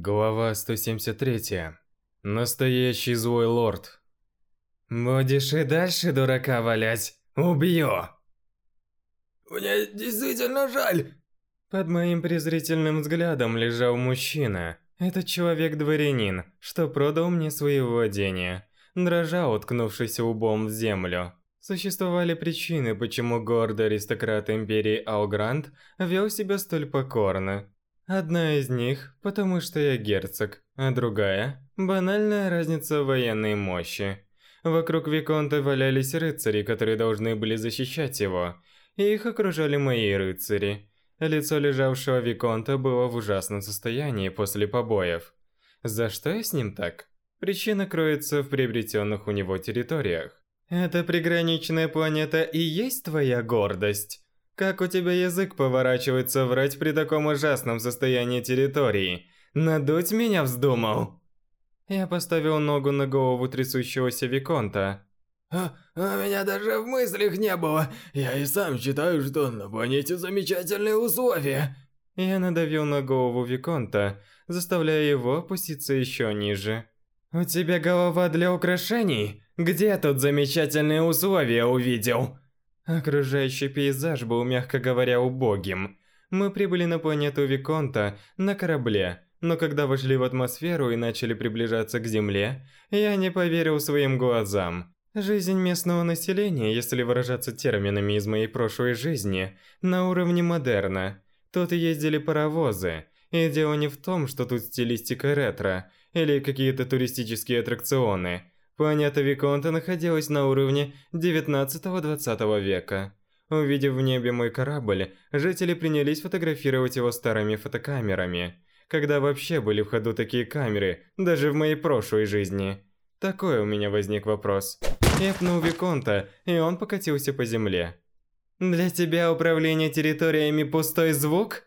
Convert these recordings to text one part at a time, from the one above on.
Глава 173. Настоящий злой лорд. Будешь и дальше дурака валять? Убью! Мне действительно жаль. Под моим презрительным взглядом лежал мужчина. Этот человек-дворянин, что продал мне свои владения. Дрожал, уткнувшись лбом в землю. Существовали причины, почему гордый аристократ Империи Алгрант вел себя столь покорно. Одна из них, потому что я герцог, а другая – банальная разница в военной мощи. Вокруг Виконта валялись рыцари, которые должны были защищать его, и их окружали мои рыцари. Лицо лежавшего Виконта было в ужасном состоянии после побоев. За что я с ним так? Причина кроется в приобретенных у него территориях. Эта приграничная планета и есть твоя гордость? Как у тебя язык поворачивается врать при таком ужасном состоянии территории? Надуть меня вздумал? Я поставил ногу на голову трясущегося Виконта. А, а меня даже в мыслях не было. Я и сам считаю, что на планете замечательные условия. Я надавил на голову Виконта, заставляя его опуститься еще ниже. У тебя голова для украшений? Где тут замечательные условия увидел? Окружающий пейзаж был, мягко говоря, убогим. Мы прибыли на планету Виконта на корабле, но когда вошли в атмосферу и начали приближаться к Земле, я не поверил своим глазам. Жизнь местного населения, если выражаться терминами из моей прошлой жизни, на уровне модерна. Тут ездили паровозы, и дело не в том, что тут стилистика ретро или какие-то туристические аттракционы – Планета Виконта находилась на уровне 19-20 века. Увидев в небе мой корабль, жители принялись фотографировать его старыми фотокамерами. Когда вообще были в ходу такие камеры, даже в моей прошлой жизни? Такой у меня возник вопрос. Я пнул Виконта, и он покатился по земле. «Для тебя управление территориями пустой звук?»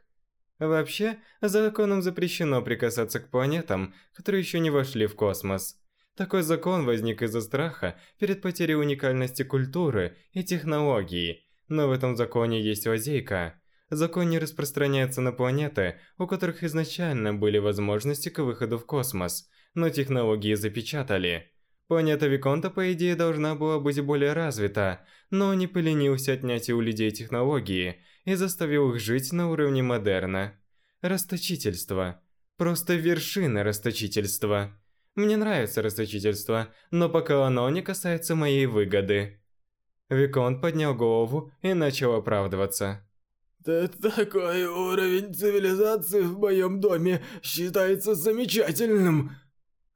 Вообще, законом запрещено прикасаться к планетам, которые еще не вошли в космос. Такой закон возник из-за страха перед потерей уникальности культуры и технологий. Но в этом законе есть лазейка. Закон не распространяется на планеты, у которых изначально были возможности к выходу в космос, но технологии запечатали. Планета Виконта, по идее, должна была быть более развита, но не поленился отнять у людей технологии и заставил их жить на уровне модерна. Расточительство. Просто вершина расточительства. Мне нравится расточительство, но пока оно не касается моей выгоды. Виконт поднял голову и начал оправдываться. Да такой уровень цивилизации в моем доме считается замечательным.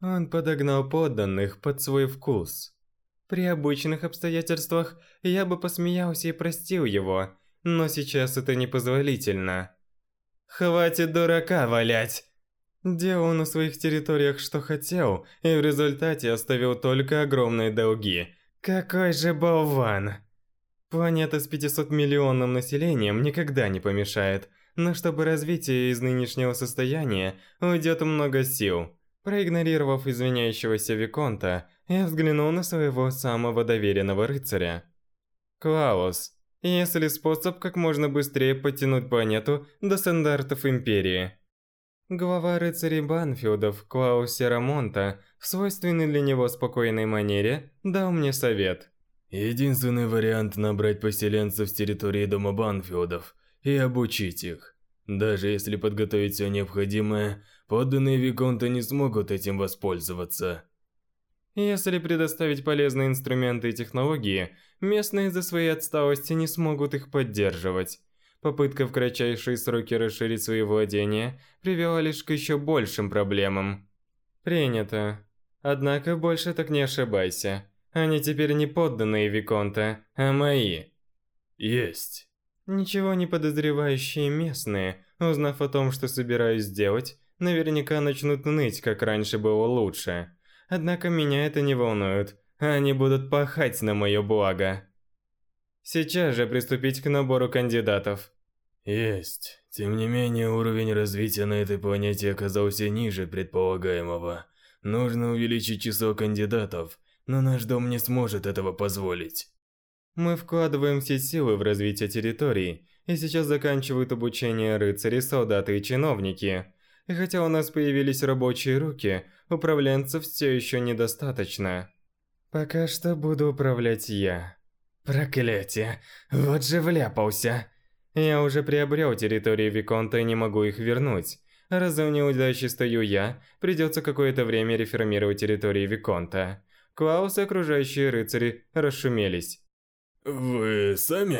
Он подогнал подданных под свой вкус. При обычных обстоятельствах я бы посмеялся и простил его, но сейчас это непозволительно. Хватит дурака валять. Делал на своих территориях что хотел, и в результате оставил только огромные долги. Какой же болван! Планета с 500 миллионным населением никогда не помешает, но чтобы развитие из нынешнего состояния уйдет много сил. Проигнорировав извиняющегося Виконта, я взглянул на своего самого доверенного рыцаря. Клаус, есть ли способ как можно быстрее подтянуть планету до стандартов Империи? Глава рыцарей Банфилдов Клаус Серамонта в свойственной для него спокойной манере дал мне совет. Единственный вариант набрать поселенцев с территории дома Банфилдов и обучить их. Даже если подготовить все необходимое, подданные Виконта не смогут этим воспользоваться. Если предоставить полезные инструменты и технологии, местные из-за своей отсталости не смогут их поддерживать. Попытка в кратчайшие сроки расширить свои владения привела лишь к еще большим проблемам. Принято. Однако больше так не ошибайся. Они теперь не подданные Виконта, а мои. Есть. Ничего не подозревающие местные, узнав о том, что собираюсь сделать, наверняка начнут ныть, как раньше было лучше. Однако меня это не волнует. Они будут пахать на мое благо. Сейчас же приступить к набору кандидатов. Есть. Тем не менее, уровень развития на этой планете оказался ниже предполагаемого. Нужно увеличить число кандидатов, но наш дом не сможет этого позволить. Мы вкладываем все силы в развитие территории, и сейчас заканчивают обучение рыцари, солдаты и чиновники. И хотя у нас появились рабочие руки, управленцев все еще недостаточно. Пока что буду управлять я. Проклятие, вот же вляпался. Я уже приобрел территории Виконта и не могу их вернуть. Раз за неудачей стою я, придется какое-то время реформировать территории Виконта. Клаус и окружающие рыцари расшумелись. Вы сами?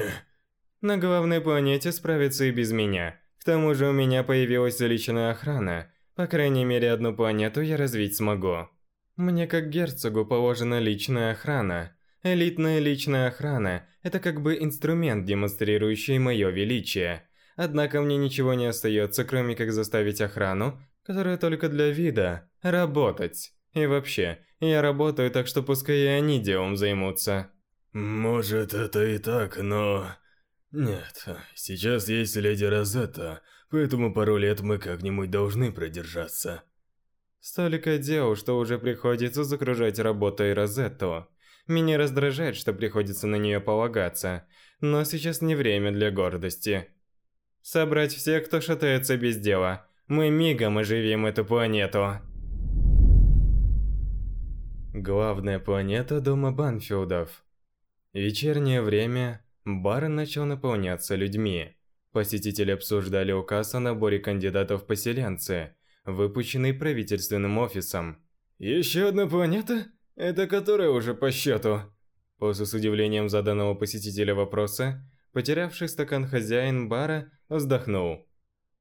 На главной планете справиться и без меня. К тому же у меня появилась личная охрана. По крайней мере, одну планету я развить смогу. Мне как герцогу положена личная охрана. Элитная личная охрана – это как бы инструмент, демонстрирующий мое величие. Однако мне ничего не остается, кроме как заставить охрану, которая только для вида, работать. И вообще, я работаю, так что пускай и они делом займутся. Может, это и так, но... Нет, сейчас есть леди Розетта, поэтому пару лет мы как-нибудь должны продержаться. Столько дел, что уже приходится загружать работой Розетту. Меня раздражает, что приходится на нее полагаться, но сейчас не время для гордости. Собрать всех, кто шатается без дела. Мы мигом оживим эту планету. Главная планета дома Банфилдов. Вечернее время. Бар начал наполняться людьми. Посетители обсуждали указ о наборе кандидатов в поселенцы, выпущенный правительственным офисом. «Еще одна планета? Это которая уже по счету?» После с удивлением заданного посетителя вопроса, потерявший стакан хозяин бара вздохнул.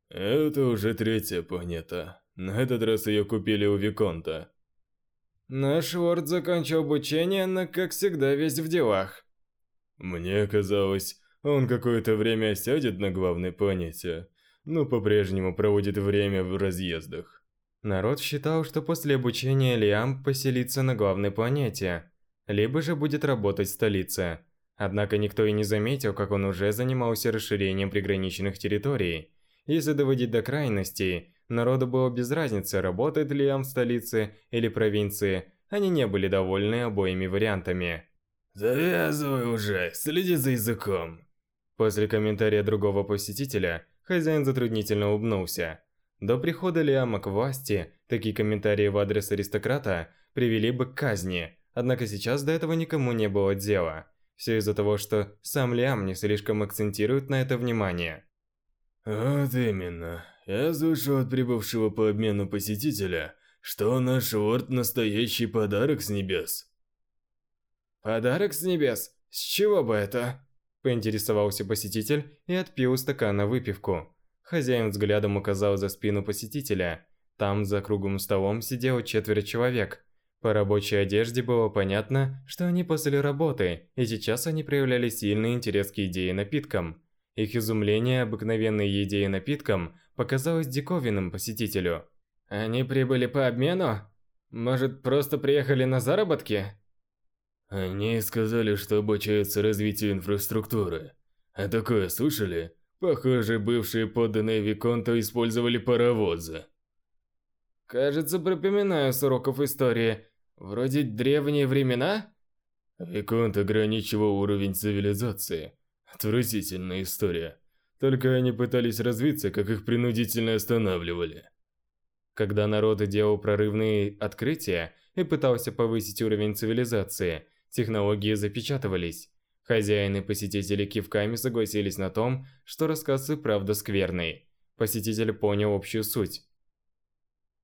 Это уже третья планета. На этот раз ее купили у Виконта. Наш лорд закончил обучение, но, как всегда, весь в делах. Мне казалось, он какое-то время сядет на главной планете, но по-прежнему проводит время в разъездах. Народ считал, что после обучения Лиам поселится на главной планете, либо же будет работать в столице. Однако никто и не заметил, как он уже занимался расширением приграничных территорий. Если доводить до крайностей, народу было без разницы, работает Лиам в столице или провинции, они не были довольны обоими вариантами. «Завязывай уже, следи за языком!» После комментария другого посетителя, хозяин затруднительно улыбнулся. До прихода Лиама к власти, такие комментарии в адрес аристократа привели бы к казни, однако сейчас до этого никому не было дела. Все из-за того, что сам Лиам не слишком акцентирует на это внимание. Вот именно. Я слышал от прибывшего по обмену посетителя, что наш лорд настоящий подарок с небес. «Подарок с небес? С чего бы это?» Поинтересовался посетитель и отпил стакана выпивку. Хозяин взглядом указал за спину посетителя. Там за круглым столом сидело четверо человек. По рабочей одежде было понятно, что они после работы, и сейчас они проявляли сильный интерес к еде и напиткам. Их изумление обыкновенной еде и напиткам показалось диковинным посетителю. «Они прибыли по обмену? Может, просто приехали на заработки?» Они сказали, что обучаются развитию инфраструктуры. А такое слышали? Похоже, бывшие подданные Виконта использовали паровозы. Кажется, припоминаю с уроков истории. Вроде древние времена? Виконт ограничивал уровень цивилизации. Отвратительная история. Только они пытались развиться, как их принудительно останавливали. Когда народ делал прорывные открытия и пытался повысить уровень цивилизации, Технологии запечатывались. Хозяин и посетители кивками согласились на том, что рассказ и правда скверный. Посетитель понял общую суть.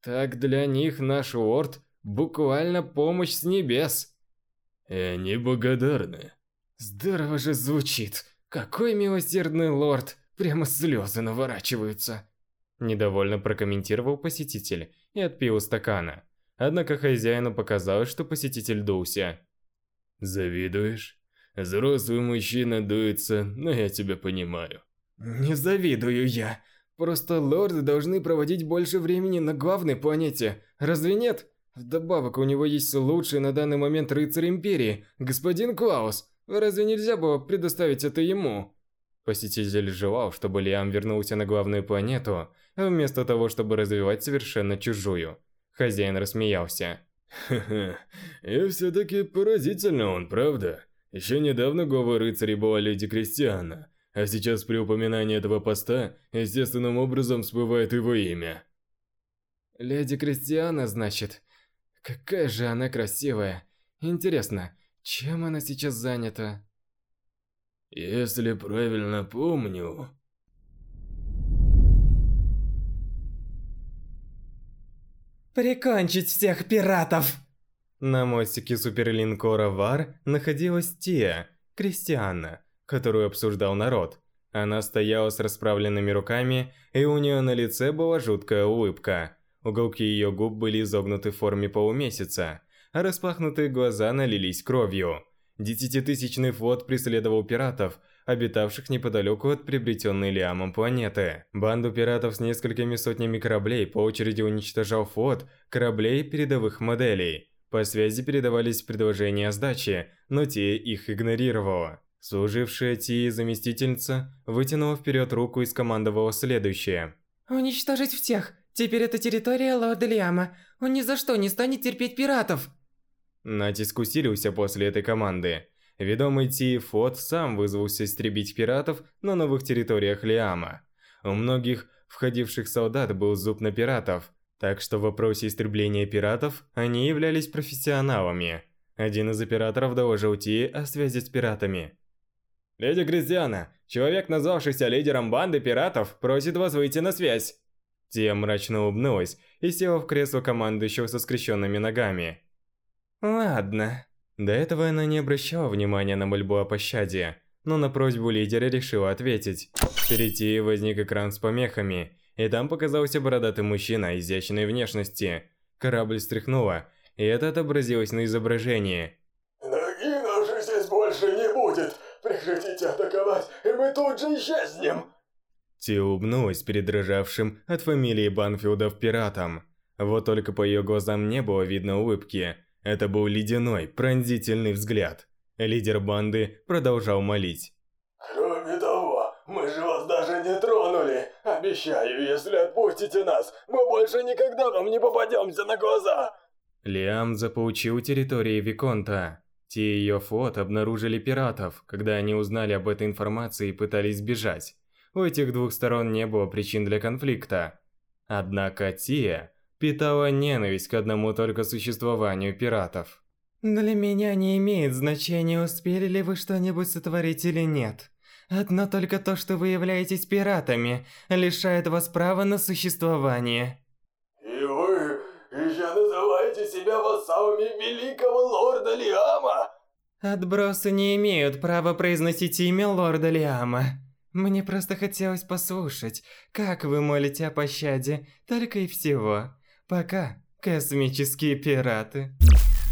Так для них наш лорд буквально помощь с небес. И они благодарны. Здорово же звучит. Какой милосердный лорд. Прямо слезы наворачиваются. Недовольно прокомментировал посетитель и отпил стакана. Однако хозяину показалось, что посетитель дулся. Завидуешь? Взрослый мужчина дуется, но я тебя понимаю. Не завидую я. Просто лорды должны проводить больше времени на главной планете. Разве нет? Вдобавок у него есть лучший на данный момент рыцарь Империи, господин Клаус. Разве нельзя было предоставить это ему? Посетитель желал, чтобы Лиам вернулся на главную планету, вместо того, чтобы развивать совершенно чужую. Хозяин рассмеялся. Ха-ха, и все-таки поразительно он, правда? Еще недавно главой рыцарей была леди Кристиана, а сейчас при упоминании этого поста естественным образом всплывает его имя. Леди Кристиана, значит. Какая же она красивая. Интересно, чем она сейчас занята? Если правильно помню... Прикончить всех пиратов! На мостике суперлинкора Вар находилась Тия, Кристиана, которую обсуждал народ. Она стояла с расправленными руками, и у нее на лице была жуткая улыбка. Уголки ее губ были изогнуты в форме полумесяца, а распахнутые глаза налились кровью. Десятитысячный флот преследовал пиратов, обитавших неподалеку от приобретенной Лиамом планеты. Банду пиратов с несколькими сотнями кораблей по очереди уничтожал флот кораблей передовых моделей. По связи передавались предложения о сдаче, но те их игнорировала. Служившая Ти заместительница вытянула вперед руку и скомандовала следующее. «Уничтожить всех! Теперь это территория лорда Лиама. Он ни за что не станет терпеть пиратов!» Натиск усилился после этой команды. Ведомый Ти Фот сам вызвался истребить пиратов на новых территориях Лиама. У многих входивших солдат был зуб на пиратов, так что в вопросе истребления пиратов они являлись профессионалами. Один из операторов доложил Ти о связи с пиратами. «Леди Кристиана, человек, назвавшийся лидером банды пиратов, просит вас выйти на связь». Тия мрачно улыбнулась и села в кресло командующего со скрещенными ногами. Ладно. До этого она не обращала внимания на мольбу о пощаде, но на просьбу лидера решила ответить. Впереди возник экран с помехами, и там показался бородатый мужчина изящной внешности. Корабль стряхнуло, и это отобразилось на изображении. Ноги наши здесь больше не будет. Прекратите атаковать, и мы тут же исчезнем. Ти улыбнулась перед дрожавшим от фамилии Банфилдов пиратом. Вот только по ее глазам не было видно улыбки. Это был ледяной, пронзительный взгляд. Лидер банды продолжал молить. Кроме того, мы же вас даже не тронули. Обещаю, если отпустите нас, мы больше никогда вам не попадемся на глаза. Лиам заполучил территории Виконта. Те и ее флот обнаружили пиратов, когда они узнали об этой информации и пытались сбежать. У этих двух сторон не было причин для конфликта. Однако Тия питала ненависть к одному только существованию пиратов. Для меня не имеет значения, успели ли вы что-нибудь сотворить или нет. Одно только то, что вы являетесь пиратами, лишает вас права на существование. И вы еще называете себя вассалами великого лорда Лиама? Отбросы не имеют права произносить имя лорда Лиама. Мне просто хотелось послушать, как вы молите о пощаде, только и всего. Пока, космические пираты.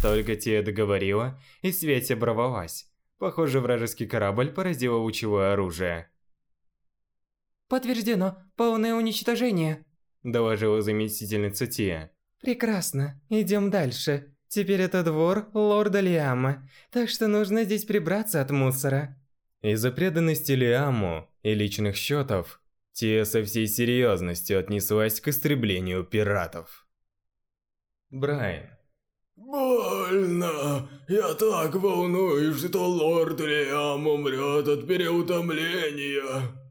Только Тия договорила, и Свете оборвалась. Похоже, вражеский корабль поразило лучевое оружие. Подтверждено, полное уничтожение. Доложила заместительница Тия. Прекрасно, идем дальше. Теперь это двор лорда Лиама, так что нужно здесь прибраться от мусора. Из-за преданности Лиаму и личных счетов, Тия со всей серьезностью отнеслась к истреблению пиратов. Брайан. Больно. Я так волнуюсь, что лорд Лиам умрет от переутомления.